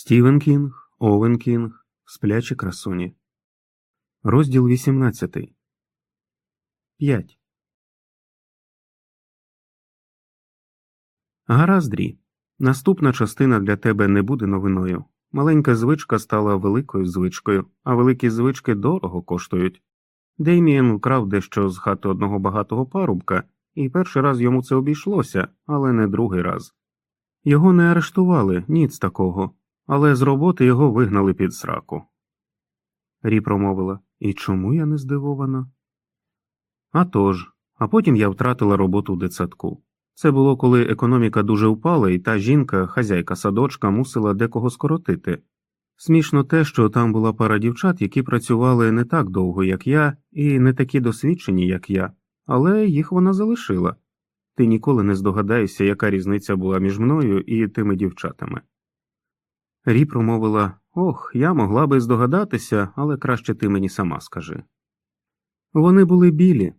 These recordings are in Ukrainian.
Стівен Кінг, Овен Кінг, Сплячі красуні. Розділ 18. 5. Гаразд, три. Наступна частина для тебе не буде новиною. Маленька звичка стала великою звичкою, а великі звички дорого коштують. Деймієн вкрав дещо з хати одного багатого парубка, і перший раз йому це обійшлося, але не другий раз. Його не арештували, ніц такого, але з роботи його вигнали під сраку. Рі промовила І чому я не здивована? «А тож, а потім я втратила роботу в дитсадку. Це було коли економіка дуже впала, і та жінка, хазяйка садочка, мусила декого скоротити. Смішно те, що там була пара дівчат, які працювали не так довго, як я, і не такі досвідчені, як я, але їх вона залишила. Ти ніколи не здогадаєшся, яка різниця була між мною і тими дівчатами. Рі промовила Ох, я могла би здогадатися, але краще ти мені сама скажи. Вони були білі.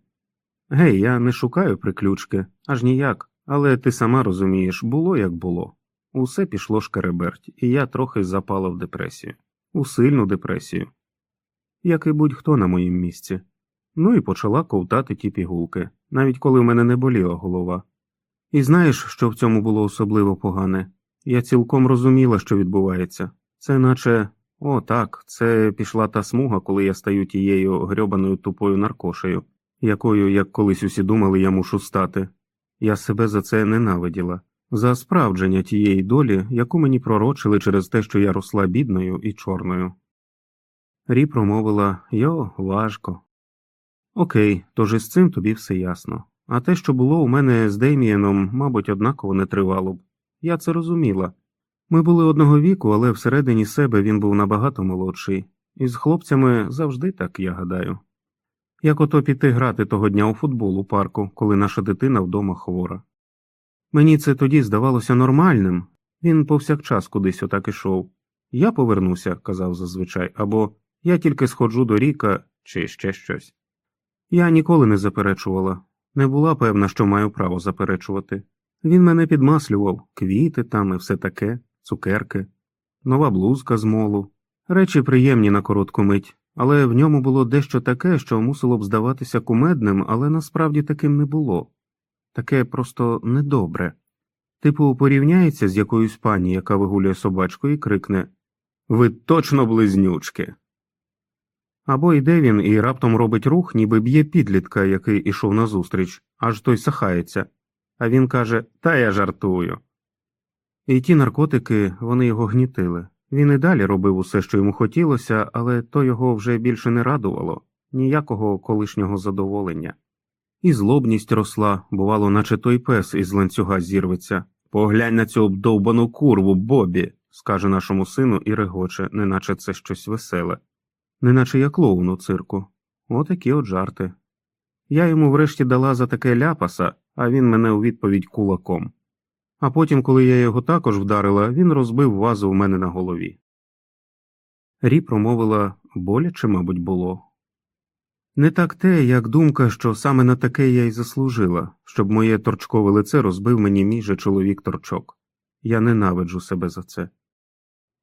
Гей, я не шукаю приключки, аж ніяк, але ти сама розумієш, було як було. Усе пішло шкереберть, і я трохи запала в депресію, у сильну депресію, як і будь-хто на моїм місці. Ну і почала ковтати ті пігулки, навіть коли в мене не боліла голова. І знаєш, що в цьому було особливо погане? Я цілком розуміла, що відбувається. Це наче о, так, це пішла та смуга, коли я стаю тією грьобаною тупою наркошею, якою, як колись усі думали, я мушу стати. Я себе за це ненавиділа, за справдження тієї долі, яку мені пророчили через те, що я росла бідною і чорною. Рі промовила Йо, важко. Окей, тож із цим тобі все ясно. А те, що було у мене з Деймієном, мабуть, однаково не тривало б. Я це розуміла. Ми були одного віку, але всередині себе він був набагато молодший, і з хлопцями завжди так, я гадаю. Як ото піти грати того дня у футбол у парку, коли наша дитина вдома хвора. Мені це тоді здавалося нормальним, він повсякчас кудись отак ішов. Я повернуся, казав зазвичай, або я тільки сходжу до ріка, чи ще щось. Я ніколи не заперечувала, не була певна, що маю право заперечувати. Він мене підмаслював, квіти там і все таке, цукерки, нова блузка з молу, речі приємні на коротку мить, але в ньому було дещо таке, що мусило б здаватися кумедним, але насправді таким не було таке просто недобре. Типу, порівняється з якоюсь пані, яка вигулює собачку, і крикне Ви точно близнючки. Або йде він і раптом робить рух, ніби б'є підлітка, який ішов назустріч, аж той сахається, а він каже Та я жартую. І ті наркотики вони його гнітили. Він і далі робив усе, що йому хотілося, але то його вже більше не радувало ніякого колишнього задоволення. І злобність росла, бувало, наче той пес із ланцюга зірветься. Поглянь на цю обдовбану курву, Бобі, скаже нашому сину і регоче, неначе це щось веселе, неначе я клоун у цирку. Отакі от жарти. Я йому врешті дала за таке ляпаса, а він мене у відповідь кулаком. А потім, коли я його також вдарила, він розбив вазу у мене на голові. Рі промовила боляче, мабуть, було. Не так те, як думка, що саме на таке я й заслужила, щоб моє торчкове лице розбив мені мій же чоловік торчок. Я ненавиджу себе за це.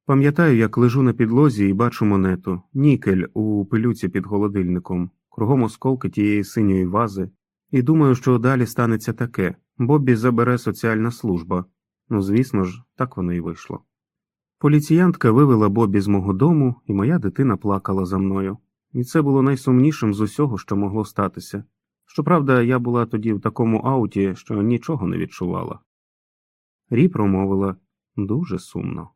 Пам'ятаю, як лежу на підлозі і бачу монету, нікель у пилюці під холодильником, кругом осколки тієї синьої вази, і думаю, що далі станеться таке Боббі забере соціальна служба. Ну, звісно ж, так воно і вийшло. Поліціянтка вивела Бобі з мого дому, і моя дитина плакала за мною і це було найсумнішим з усього, що могло статися. Щоправда, я була тоді в такому ауті, що нічого не відчувала. Рі промовила дуже сумно.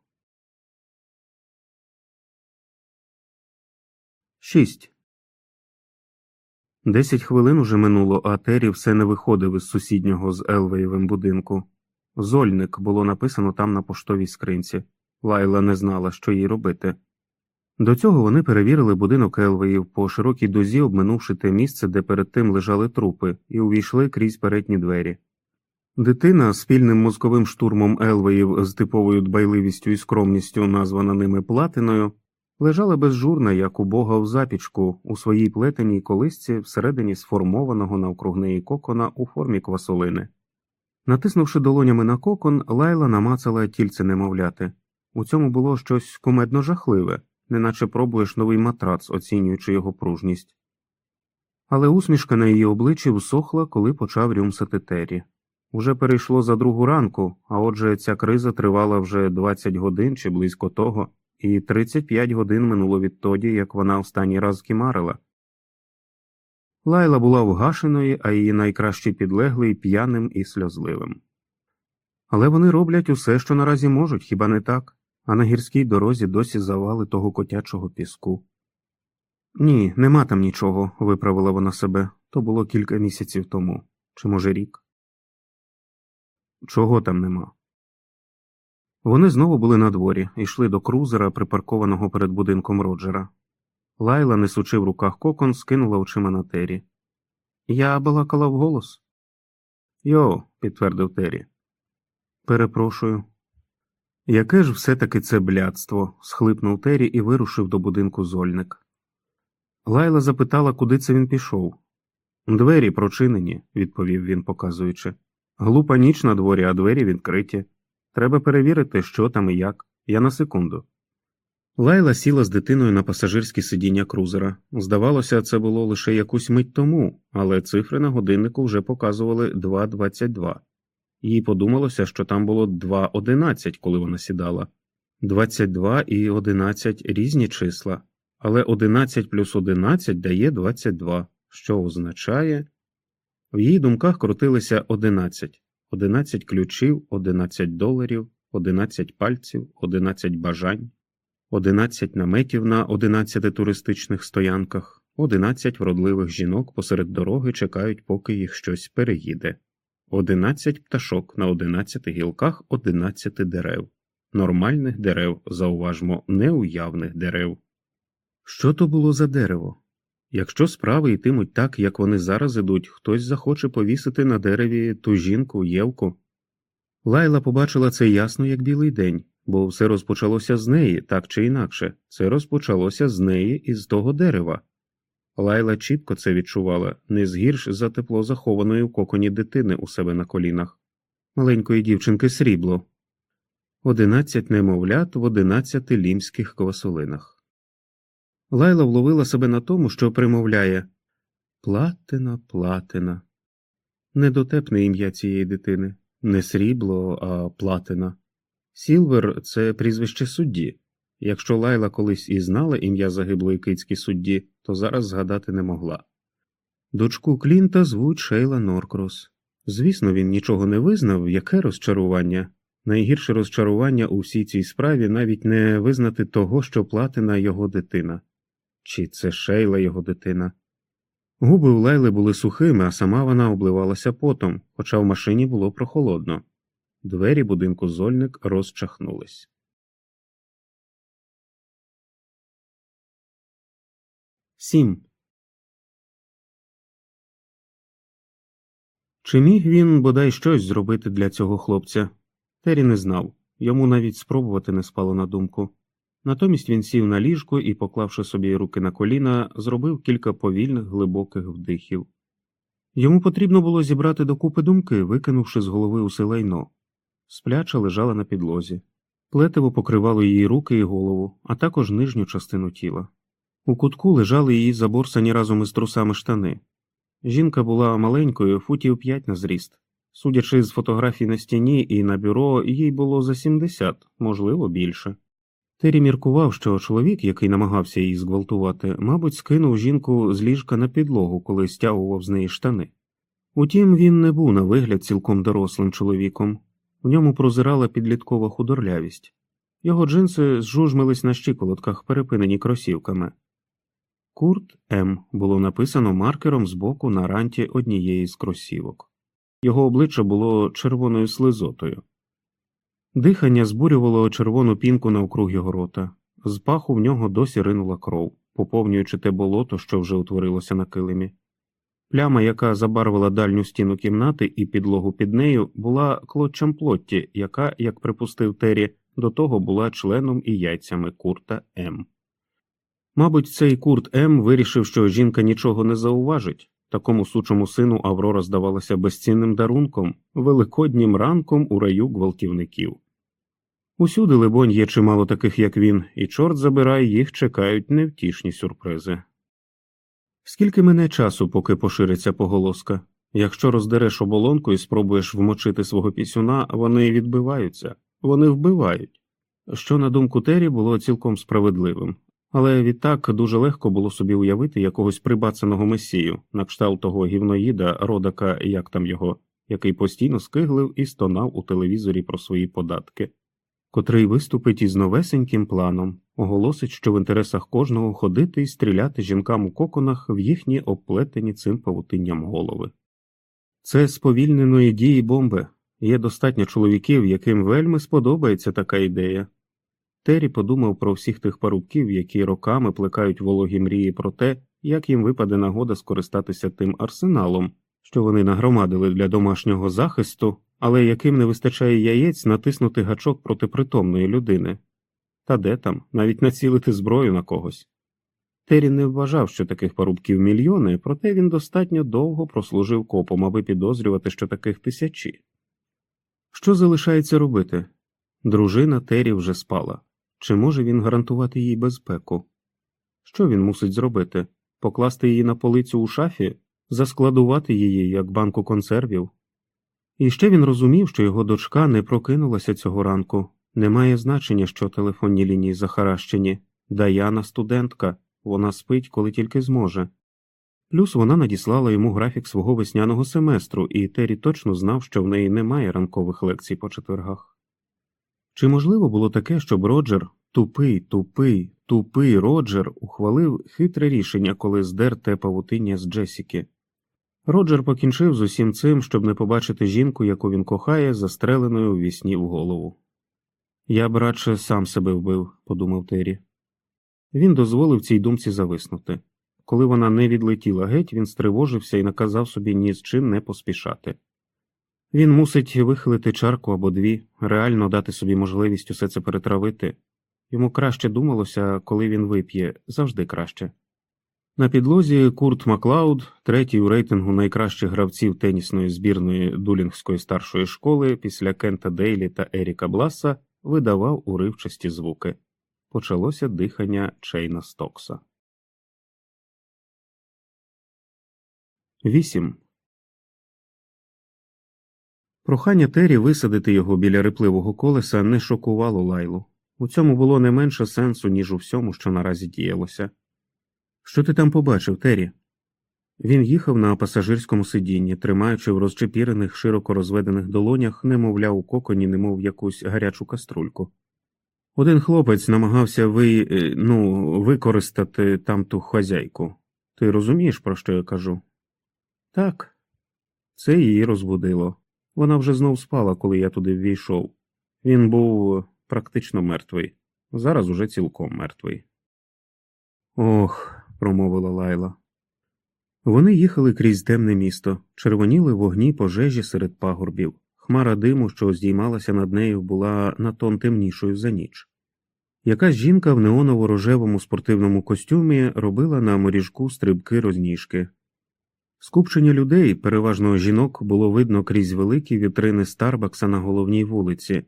6. Десять хвилин уже минуло, а Террі все не виходив із сусіднього з Елвеєвим будинку. Зольник було написано там на поштовій скринці. Лайла не знала, що їй робити. До цього вони перевірили будинок Елвеїв по широкій дозі, обминувши те місце, де перед тим лежали трупи, і увійшли крізь передні двері. Дитина спільним мозковим штурмом Елвеїв з типовою дбайливістю і скромністю, названа ними платиною, лежала безжурна, як у бога в запічку, у своїй плетеній колисці всередині сформованого навкруг неї кокона у формі квасолини. Натиснувши долонями на кокон, лайла намацала тільце немовляти. У цьому було щось кумедно жахливе, неначе пробуєш новий матрац, оцінюючи його пружність. Але усмішка на її обличчі всохла, коли почав рюмсати Террі. Уже перейшло за другу ранку, а отже, ця криза тривала вже 20 годин чи близько того, і 35 годин минуло відтоді, як вона останній раз кімарила. Лайла була вгашеною, а її найкращий підлеглий п'яним і сльозливим. Але вони роблять усе, що наразі можуть, хіба не так? А на гірській дорозі досі завали того котячого піску. Ні, нема там нічого, виправила вона себе. То було кілька місяців тому, чи, може, рік. Чого там нема? Вони знову були на дворі йшли до крузера, припаркованого перед будинком Роджера. Лайла, несучи в руках кокон, скинула очима на Террі. Я балакала вголос. Йо, підтвердив Террі. Перепрошую. Яке ж все таки це блядство? схлипнув Террі і вирушив до будинку зольник. Лайла запитала, куди це він пішов. Двері прочинені, відповів він, показуючи. Глупа ніч на дворі, а двері відкриті. Треба перевірити, що там і як. Я на секунду. Лайла сіла з дитиною на пасажирське сидіння крузера. Здавалося, це було лише якусь мить тому, але цифри на годиннику вже показували 2.22. Їй подумалося, що там було 2.11, коли вона сідала. 22 і 11 різні числа, але 11 плюс 11 дає 22, що означає. В її думках крутилися 11, 11 ключів, 11 доларів, 11 пальців, 11 бажань, 11 наметів на 11 туристичних стоянках, 11 вродливих жінок посеред дороги чекають, поки їх щось переїде, 11 пташок на 11 гілках 11 дерев, нормальних дерев, зауважмо, неуявних дерев. Що то було за дерево? Якщо справи йтимуть так, як вони зараз ідуть, хтось захоче повісити на дереві ту жінку, Євку. Лайла побачила це ясно, як білий день, бо все розпочалося з неї, так чи інакше, це розпочалося з неї і з того дерева. Лайла чітко це відчувала, не згірш за тепло захованої в коконі дитини у себе на колінах, маленької дівчинки срібло, одинадцять немовлят в одинадцяти лімських квасолинах. Лайла вловила себе на тому, що примовляє Платина, платина. Недотепне ім'я цієї дитини, не срібло, а платина. Сілвер це прізвище судді. Якщо Лайла колись і знала ім'я загиблої кицькі судді, то зараз згадати не могла. Дочку Клінта звуть Шейла Норкрос. Звісно, він нічого не визнав, яке розчарування. Найгірше розчарування у всій цій справі навіть не визнати того, що платина його дитина. Чи це Шейла його дитина? Губи у Лайли були сухими, а сама вона обливалася потом, хоча в машині було прохолодно. Двері будинку зольник розчахнулись. Сім. Чи міг він бодай щось зробити для цього хлопця? Террі не знав йому навіть спробувати не спало на думку. Натомість він сів на ліжко і, поклавши собі руки на коліна, зробив кілька повільних глибоких вдихів. Йому потрібно було зібрати докупи думки, викинувши з голови усе лайно. Спляча лежала на підлозі. Плетиво покривало її руки і голову, а також нижню частину тіла. У кутку лежали її заборсані разом із трусами штани. Жінка була маленькою, футів п'ять на зріст. Судячи з фотографій на стіні і на бюро, їй було за 70, можливо, більше. Террі міркував, що чоловік, який намагався її зґвалтувати, мабуть, скинув жінку з ліжка на підлогу, коли стягував з неї штани. Утім, він не був на вигляд цілком дорослим чоловіком, в ньому прозирала підліткова худорлявість, його джинси зжужмились на щиколотках, перепинені кросівками. Курт М. було написано маркером збоку на ранті однієї з кросівок. Його обличчя було червоною слизотою. Дихання збурювало червону пінку навкруг його рота, з паху в нього досі ринула кров, поповнюючи те болото, що вже утворилося на килимі. Пляма, яка забарвила дальню стіну кімнати і підлогу під нею, була клоччям плотті, яка, як припустив Террі, до того була членом і яйцями курта М. Мабуть, цей курт М вирішив, що жінка нічого не зауважить. Такому сучому сину Аврора здавалася безцінним дарунком, великоднім ранком у раю гвалтівників. Усюди, либонь, є чимало таких, як він, і чорт забирай, їх чекають невтішні сюрпризи. Скільки мине часу, поки пошириться поголоска? Якщо роздереш оболонку і спробуєш вмочити свого пісюна, вони відбиваються, вони вбивають. Що, на думку Тері, було цілком справедливим, але відтак дуже легко було собі уявити якогось прибацаного месію, на кшталт того гівноїда, родака, як там його, який постійно скиглив і стонав у телевізорі про свої податки, котрий виступить із новесеньким планом, оголосить, що в інтересах кожного ходити і стріляти жінкам у коконах в їхні оплетені цим павутинням голови. Це сповільненої дії бомби. Є достатньо чоловіків, яким вельми сподобається така ідея. Террі подумав про всіх тих парубків, які роками плекають вологі мрії про те, як їм випаде нагода скористатися тим арсеналом, що вони нагромадили для домашнього захисту, але яким не вистачає яєць натиснути гачок проти притомної людини. Та де там, навіть націлити зброю на когось. Террі не вважав, що таких парубків мільйони, проте він достатньо довго прослужив копом, аби підозрювати, що таких тисячі. Що залишається робити? Дружина Террі вже спала. Чи може він гарантувати їй безпеку? Що він мусить зробити? Покласти її на полицю у шафі, заскладувати її як банку консервів? І ще він розумів, що його дочка не прокинулася цього ранку. Немає значення, що телефонні лінії захаращені. Даяна студентка, вона спить, коли тільки зможе. Плюс вона надіслала йому графік свого весняного семестру, і Террі точно знав, що в неї немає ранкових лекцій по четвергах. Чи можливо було таке, щоб Роджер, тупий, тупий, тупий Роджер, ухвалив хитре рішення, коли здер те павутиння з Джесіки? Роджер покінчив з усім цим, щоб не побачити жінку, яку він кохає, застреленою у вісні в голову. Я б радше сам себе вбив, подумав Террі. Він дозволив цій думці зависнути. Коли вона не відлетіла геть, він стривожився і наказав собі ні з чим не поспішати. Він мусить вихилити чарку або дві, реально дати собі можливість усе це перетравити. Йому краще думалося, коли він вип'є, завжди краще. На підлозі Курт Маклауд, третій у рейтингу найкращих гравців тенісної збірної Дулінгської старшої школи після Кента Дейлі та Еріка Бласа, видавав уривчасті звуки. Почалося дихання Чейна Стокса. 8. Прохання Террі висадити його біля рипливого колеса не шокувало лайлу. У цьому було не менше сенсу, ніж у всьому, що наразі діялося. Що ти там побачив, Террі? Він їхав на пасажирському сидінні, тримаючи в розчепірених, широко розведених долонях, немовля у коконі, немов якусь гарячу каструльку. Один хлопець намагався ви, е, ну, використати там ту хазяйку. Ти розумієш, про що я кажу? Так, це її розбудило. Вона вже знов спала, коли я туди ввійшов. Він був практично мертвий, зараз уже цілком мертвий. Ох, промовила Лайла. Вони їхали крізь темне місто, червоніли вогні пожежі серед пагорбів. Хмара диму, що здіймалася над нею, була на тон темнішою за ніч. Якась жінка в неоново рожевому спортивному костюмі робила на моріжку стрибки розніжки. Скупчення людей, переважно жінок, було видно крізь великі вітрини Старбакса на головній вулиці,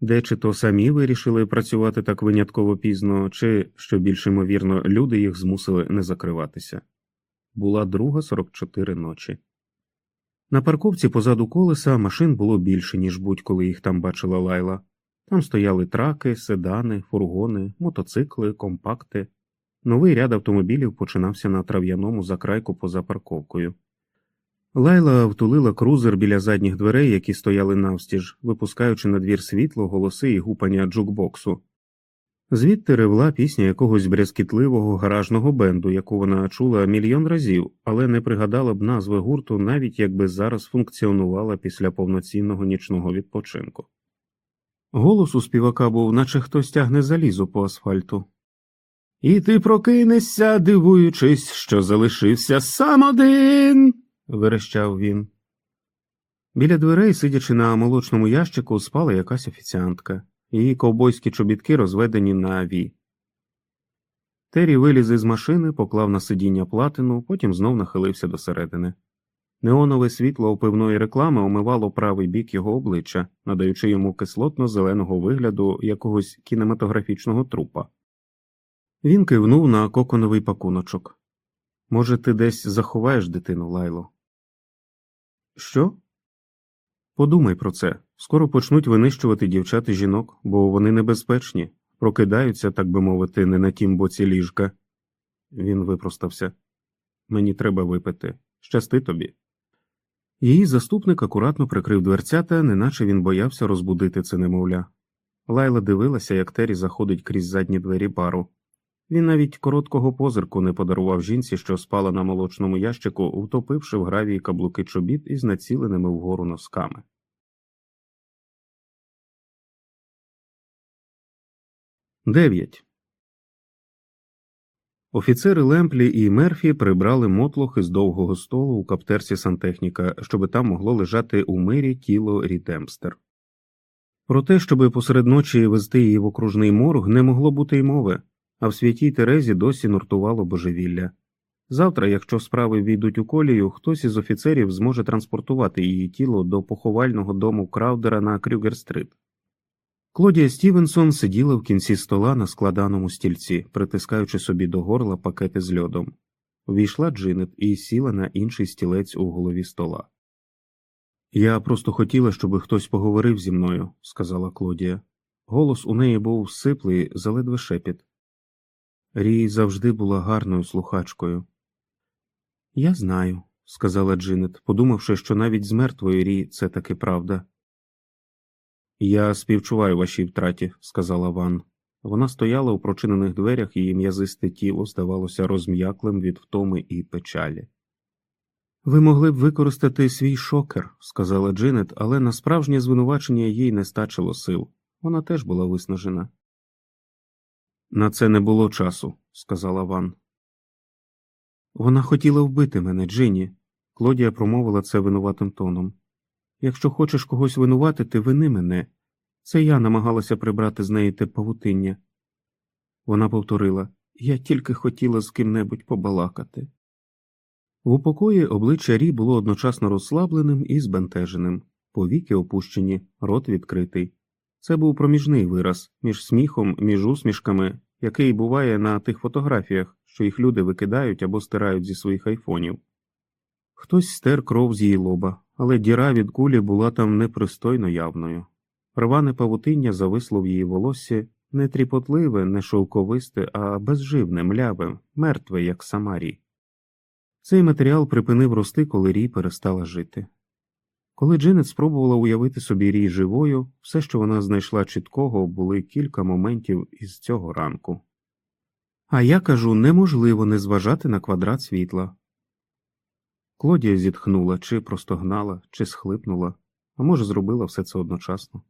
де чи то самі вирішили працювати так винятково пізно, чи, що більш ймовірно, люди їх змусили не закриватися. Була друга 44 ночі. На парковці позаду колеса машин було більше, ніж будь-коли їх там бачила лайла. Там стояли траки, седани, фургони, мотоцикли, компакти. Новий ряд автомобілів починався на трав'яному закрайку поза парковкою. Лайла втулила крузер біля задніх дверей, які стояли навстіж, випускаючи на двір світло, голоси і гупання джукбоксу. Звідти ревла пісня якогось брязкітливого гаражного бенду, яку вона чула мільйон разів, але не пригадала б назви гурту, навіть якби зараз функціонувала після повноцінного нічного відпочинку. Голос у співака був, наче хтось тягне залізо по асфальту. І ти прокинешся, дивуючись, що залишився сам один. верещав він. Біля дверей, сидячи на молочному ящику, спала якась офіціантка, її ковбойські чобітки розведені на ві. Террі виліз із машини, поклав на сидіння платину, потім знов нахилився до середини. Неонове світло пивної реклами омивало правий бік його обличчя, надаючи йому кислотно зеленого вигляду якогось кінематографічного трупа. Він кивнув на коконовий пакуночок. Може, ти десь заховаєш дитину, лайло? Що? Подумай про це. Скоро почнуть винищувати дівчат і жінок, бо вони небезпечні, прокидаються, так би мовити, не на тім боці ліжка. Він випростався. Мені треба випити. Щасти тобі. Її заступник акуратно прикрив дверцята, неначе він боявся розбудити це немовля. Лайла дивилася, як Тері заходить крізь задні двері бару. Він навіть короткого позирку не подарував жінці, що спала на молочному ящику, втопивши в гравії каблуки чобіт із націленими вгору носками. Дев'ять. Офіцери Лемплі і Мерфі прибрали мотлох із довгого столу у каптерці сантехніка, щоби там могло лежати у мирі тіло Рітемстер. Про те, щоби посеред ночі везти її в окружний морг, не могло бути й мови, а в святій Терезі досі нуртувало божевілля. Завтра, якщо справи війдуть у колію, хтось із офіцерів зможе транспортувати її тіло до поховального дому Краудера на Крюгер-стрит. Клодія Стівенсон сиділа в кінці стола на складаному стільці, притискаючи собі до горла пакети з льодом. Увійшла Джинет і сіла на інший стілець у голові стола. Я просто хотіла, щоб хтось поговорив зі мною, сказала Клодія. Голос у неї був сиплий, заледве шепіт. Рій завжди була гарною слухачкою. Я знаю, сказала Джинет, подумавши, що навіть з мертвої Рі це таки правда. Я співчуваю вашій втраті, сказала Ван. Вона стояла у прочинених дверях, її м'язисте тіло здавалося розм'яклим від втоми і печалі. Ви могли б використати свій шокер, сказала Джинет, але на справжнє звинувачення їй не стачило сил. Вона теж була виснажена. На це не було часу, сказала Ван. Вона хотіла вбити мене, Джині. Клодія промовила це винуватим тоном. Якщо хочеш когось винуватити, вини мене. Це я намагалася прибрати з неї те павутиння. Вона повторила я тільки хотіла з ким-небудь побалакати. В упокої обличчя Рі було одночасно розслабленим і збентеженим, повіки опущені, рот відкритий. Це був проміжний вираз між сміхом, між усмішками, який буває на тих фотографіях, що їх люди викидають або стирають зі своїх айфонів. Хтось стер кров з її лоба, але діра від кулі була там непристойно явною. Рване павутиння зависло в її волоссі не тріпотливе, не шовковисте, а безживне, мляве, мертве, як сама Рі. Цей матеріал припинив рости, коли Рі перестала жити. Коли Дженет спробувала уявити собі Рі живою, все, що вона знайшла чіткого, були кілька моментів із цього ранку. А я кажу, неможливо не зважати на квадрат світла. Клодія зітхнула, чи простогнала, чи схлипнула, а може, зробила все це одночасно.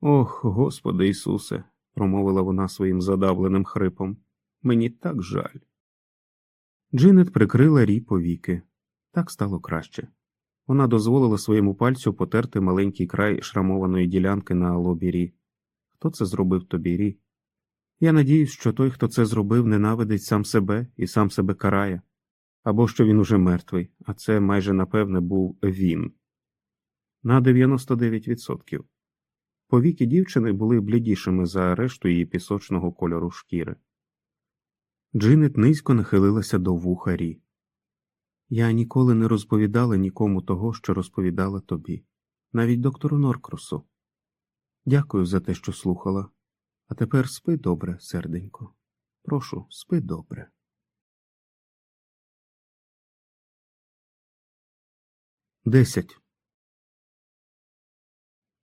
Ох, Господи Ісусе, промовила вона своїм задавленим хрипом, мені так жаль. Джинет прикрила рі повіки. Так стало краще. Вона дозволила своєму пальцю потерти маленький край шрамованої ділянки на лобі Рі. Хто це зробив тобі, Рі? Я надіюсь, що той, хто це зробив, ненавидить сам себе і сам себе карає, або що він уже мертвий, а це майже напевне був він. На 99%. Повіки дівчини були блідішими за решту її пісочного кольору шкіри. Джинет низько нахилилася до вуха Рі. Я ніколи не розповідала нікому того, що розповідала тобі, навіть доктору Норкросу. Дякую за те, що слухала. А тепер спи добре, серденько. Прошу, спи добре. Десять.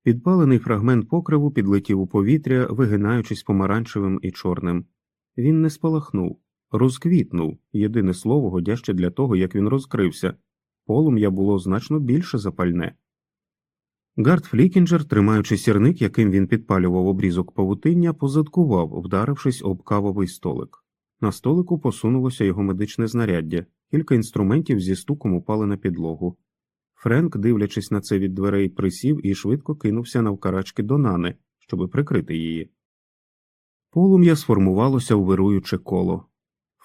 Підпалений фрагмент покриву підлетів у повітря, вигинаючись помаранчевим і чорним. Він не спалахнув, розквітнув єдине слово, годяще для того, як він розкрився. Полум'я було значно більше запальне. Гард Флікінджер, тримаючи сірник, яким він підпалював обрізок павутиння, позадкував, вдарившись об кавовий столик. На столику посунулося його медичне знаряддя, кілька інструментів зі стуком упали на підлогу. Френк, дивлячись на це від дверей, присів і швидко кинувся навкарачки до нани, щоби прикрити її. Полум'я сформувалося у вируюче коло.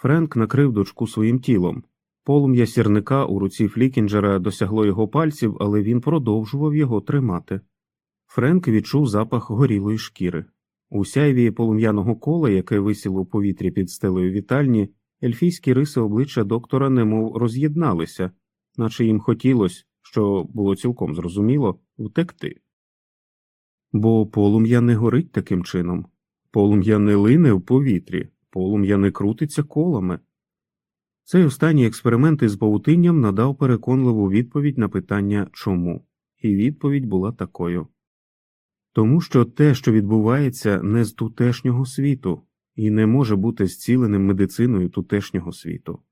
Френк накрив дочку своїм тілом. Полум'я сірника у руці Флікінджера досягло його пальців, але він продовжував його тримати. Френк відчув запах горілої шкіри. У сяйві полум'яного кола, яке висіло у повітрі під стелею вітальні, ельфійські риси обличчя доктора немов роз'єдналися, наче їм хотілося, що було цілком зрозуміло, втекти. Бо полум'я не горить таким чином, полум'я не лине в повітрі, полум'я не крутиться колами. Цей останній експеримент із павутинням надав переконливу відповідь на питання чому, і відповідь була такою тому що те, що відбувається, не з тутешнього світу і не може бути зціленим медициною тутешнього світу.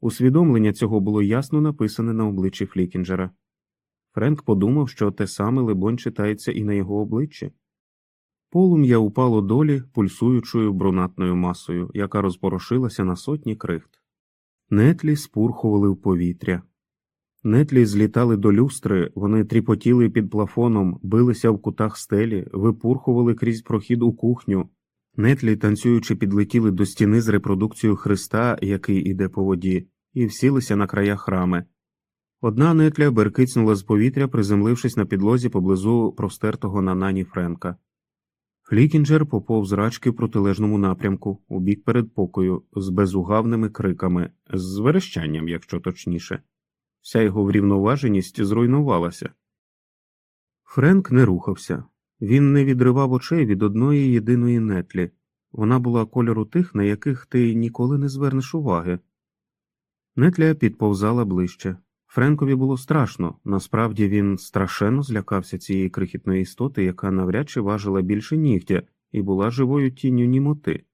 Усвідомлення цього було ясно написане на обличчі Флікінджера. Френк подумав, що те саме, либонь, читається і на його обличчі. Полум'я упало долі пульсуючою брунатною масою, яка розпорошилася на сотні крихт. Нетлі спурхували в повітря. Нетлі злітали до люстри, вони тріпотіли під плафоном, билися в кутах стелі, випурхували крізь прохід у кухню. Нетлі, танцюючи, підлетіли до стіни з репродукцією Христа, який іде по воді, і всілися на краях храми. Одна нетля беркицнула з повітря, приземлившись на підлозі поблизу простертого на нані Френка. Флікінджер поповз рачки в протилежному напрямку, у бік передпокою, з безугавними криками, з верещанням, якщо точніше. Вся його врівноваженість зруйнувалася. Френк не рухався. Він не відривав очей від одної єдиної нетлі. Вона була кольору тих, на яких ти ніколи не звернеш уваги. Нетля підповзала ближче. Френкові було страшно, насправді він страшенно злякався цієї крихітної істоти, яка навряд чи важила більше нігтя і була живою тінню німоти.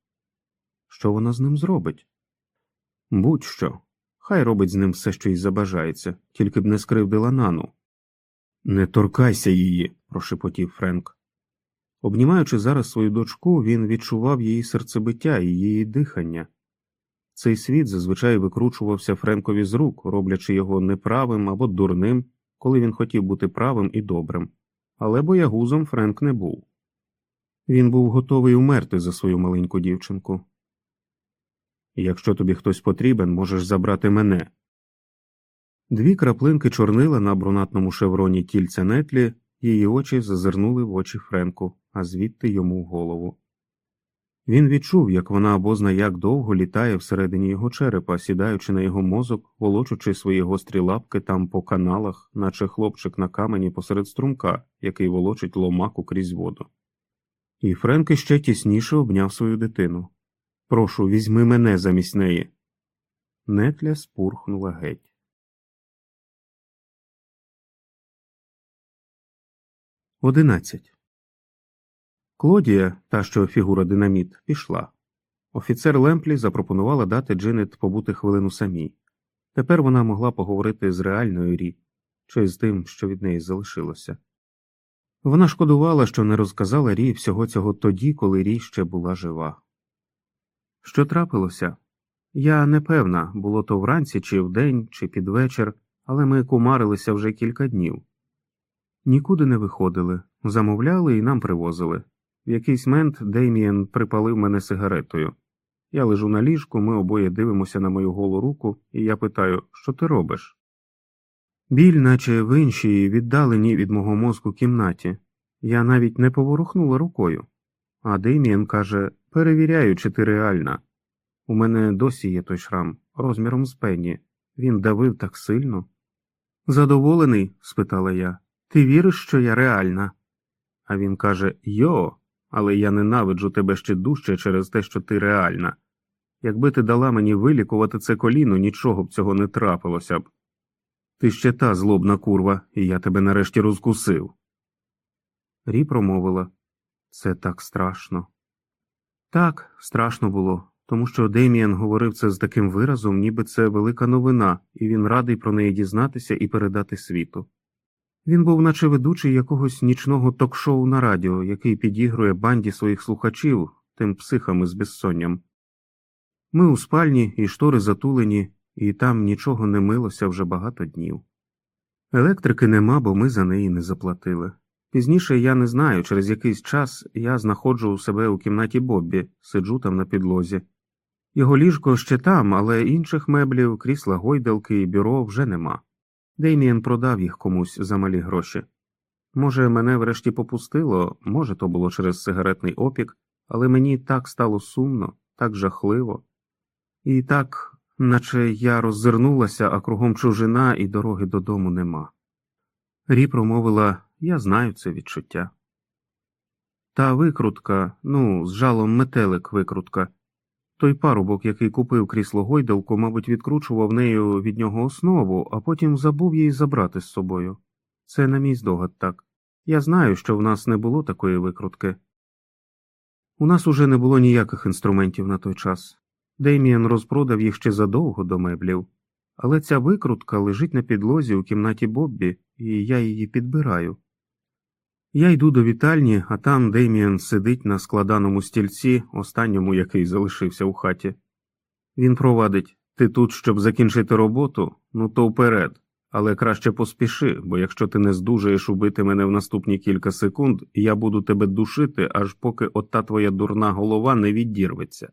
Що вона з ним зробить? Будь що. Хай робить з ним все, що їй забажається, тільки б не скривдила нану. Не торкайся її, прошепотів Френк. Обнімаючи зараз свою дочку, він відчував її серцебиття і її дихання. Цей світ зазвичай викручувався Френкові з рук, роблячи його неправим або дурним, коли він хотів бути правим і добрим, але боягузом Френк не був. Він був готовий умерти за свою маленьку дівчинку. Якщо тобі хтось потрібен, можеш забрати мене. Дві краплинки чорнила на брунатному шевроні тільця нетлі, її очі зазирнули в очі Френку, а звідти йому в голову. Він відчув, як вона бозна як довго літає всередині його черепа, сідаючи на його мозок, волочучи свої гострі лапки там по каналах, наче хлопчик на камені посеред струмка, який волочить ломаку крізь воду. І Френк іще тісніше обняв свою дитину. Прошу, візьми мене замість неї. Нетля спурхнула геть. Одинадцять. Клодія, та що фігура динаміт, пішла. Офіцер Лемплі запропонувала дати Джинет побути хвилину самій. Тепер вона могла поговорити з реальною Рі, чи з тим, що від неї залишилося. Вона шкодувала, що не розказала Рі всього цього тоді, коли Рі ще була жива. Що трапилося? Я не певна, було то вранці, чи вдень, чи під вечір, але ми кумарилися вже кілька днів. Нікуди не виходили, замовляли і нам привозили. В якийсь мент Деймієн припалив мене сигаретою. Я лежу на ліжку, ми обоє дивимося на мою голу руку, і я питаю, що ти робиш? Біль, наче в іншій, віддаленій від мого мозку кімнаті. Я навіть не поворухнула рукою. А Деймієн каже Перевіряю, чи ти реальна. У мене досі є той шрам, розміром з пенні. Він давив так сильно. Задоволений? спитала я. Ти віриш, що я реальна? А він каже Йо, але я ненавиджу тебе ще дужче через те, що ти реальна. Якби ти дала мені вилікувати це коліно, нічого б цього не трапилося б. Ти ще та злобна курва, і я тебе нарешті розкусив. Рі промовила це так страшно. Так, страшно було, тому що Деміан говорив це з таким виразом, ніби це велика новина, і він радий про неї дізнатися і передати світу. Він був, наче ведучий якогось нічного ток-шоу на радіо, який підігрує банді своїх слухачів, тим психами з безсонням. Ми у спальні і штори затулені, і там нічого не милося вже багато днів. Електрики нема, бо ми за неї не заплатили. Пізніше я не знаю, через якийсь час я знаходжу у себе у кімнаті Боббі, сиджу там на підлозі. Його ліжко ще там, але інших меблів, крісла гойдалки і бюро вже нема. Деймієн продав їх комусь за малі гроші. Може, мене врешті попустило, може, то було через сигаретний опік, але мені так стало сумно, так жахливо. І так, наче я роззирнулася, а кругом чужина і дороги додому нема. Рі промовила я знаю це відчуття. Та викрутка, ну, з жалом метелик викрутка. Той парубок, який купив крісло гойдалку, мабуть, відкручував нею від нього основу, а потім забув її забрати з собою. Це на мій здогад так. Я знаю, що в нас не було такої викрутки. У нас уже не було ніяких інструментів на той час. Дейміан розпродав їх ще задовго до меблів, але ця викрутка лежить на підлозі у кімнаті Боббі, і я її підбираю. Я йду до вітальні, а там Дейміан сидить на складаному стільці, останньому, який залишився у хаті. Він провадить ти тут, щоб закінчити роботу, ну то вперед, але краще поспіши, бо якщо ти не здужаєш убити мене в наступні кілька секунд, я буду тебе душити, аж поки ота твоя дурна голова не віддірветься.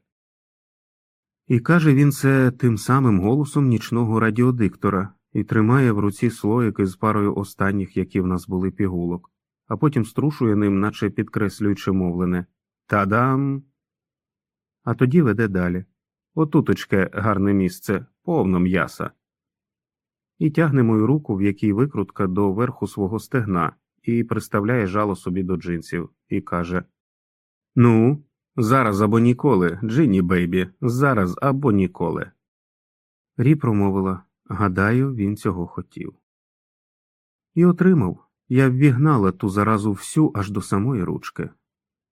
І каже він це тим самим голосом нічного радіодиктора і тримає в руці слоїки з парою останніх, які в нас були пігулок, а потім струшує ним, наче підкреслюючи мовлене Та-дам! А тоді веде далі. Отуточке гарне місце, повно м'яса. І тягне мою руку, в якій викрутка до верху свого стегна, і приставляє жало собі до джинсів, і каже Ну, зараз або ніколи, Джинні Бейбі, зараз або ніколи. Рі промовила гадаю, він цього хотів. І отримав. Я ввігнала ту заразу всю аж до самої ручки.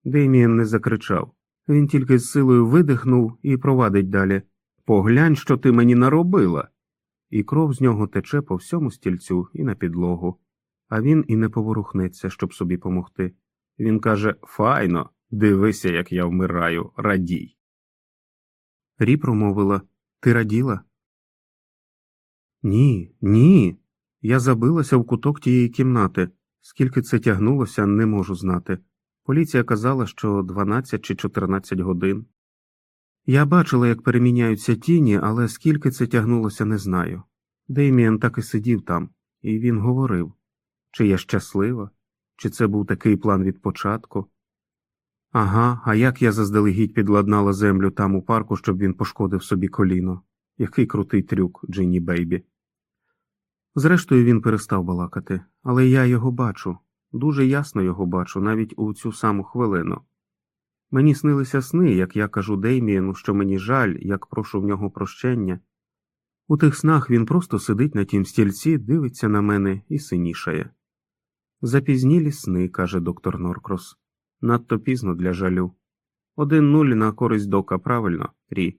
Деймієн не закричав. Він тільки з силою видихнув і провадить далі Поглянь, що ти мені наробила. І кров з нього тече по всьому стільцю і на підлогу, а він і не поворухнеться, щоб собі помогти. Він каже Файно, дивися, як я вмираю, радій. Рі промовила Ти раділа? Ні, ні. Я забилася в куток тієї кімнати. Скільки це тягнулося, не можу знати. Поліція казала, що 12 чи 14 годин. Я бачила, як переміняються тіні, але скільки це тягнулося, не знаю. Дейміан так і сидів там, і він говорив чи я щаслива, чи це був такий план від початку. Ага, а як я заздалегідь підладнала землю там у парку, щоб він пошкодив собі коліно. Який крутий трюк, Джинні Бейбі. Зрештою, він перестав балакати, але я його бачу, дуже ясно його бачу, навіть у цю саму хвилину. Мені снилися сни, як я кажу Деймієну, що мені жаль, як прошу в нього прощення. У тих снах він просто сидить на тім стільці, дивиться на мене і синішає. Запізнілі сни, каже доктор Норкрос. Надто пізно для жалю. Один нуль на користь дока, правильно, Рі.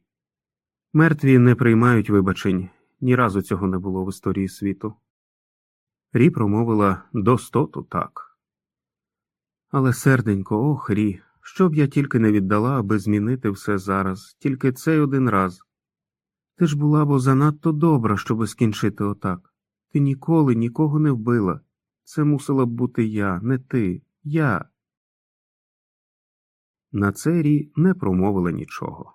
Мертві не приймають вибачень, ні разу цього не було в історії світу. Рі промовила до стоту так. Але серденько, ох, Рі, що б я тільки не віддала, аби змінити все зараз, тільки цей один раз. Ти ж була б занадто добра, щоби скінчити отак. Ти ніколи нікого не вбила. Це мусила б бути я, не ти, я. На це Рі не промовила нічого.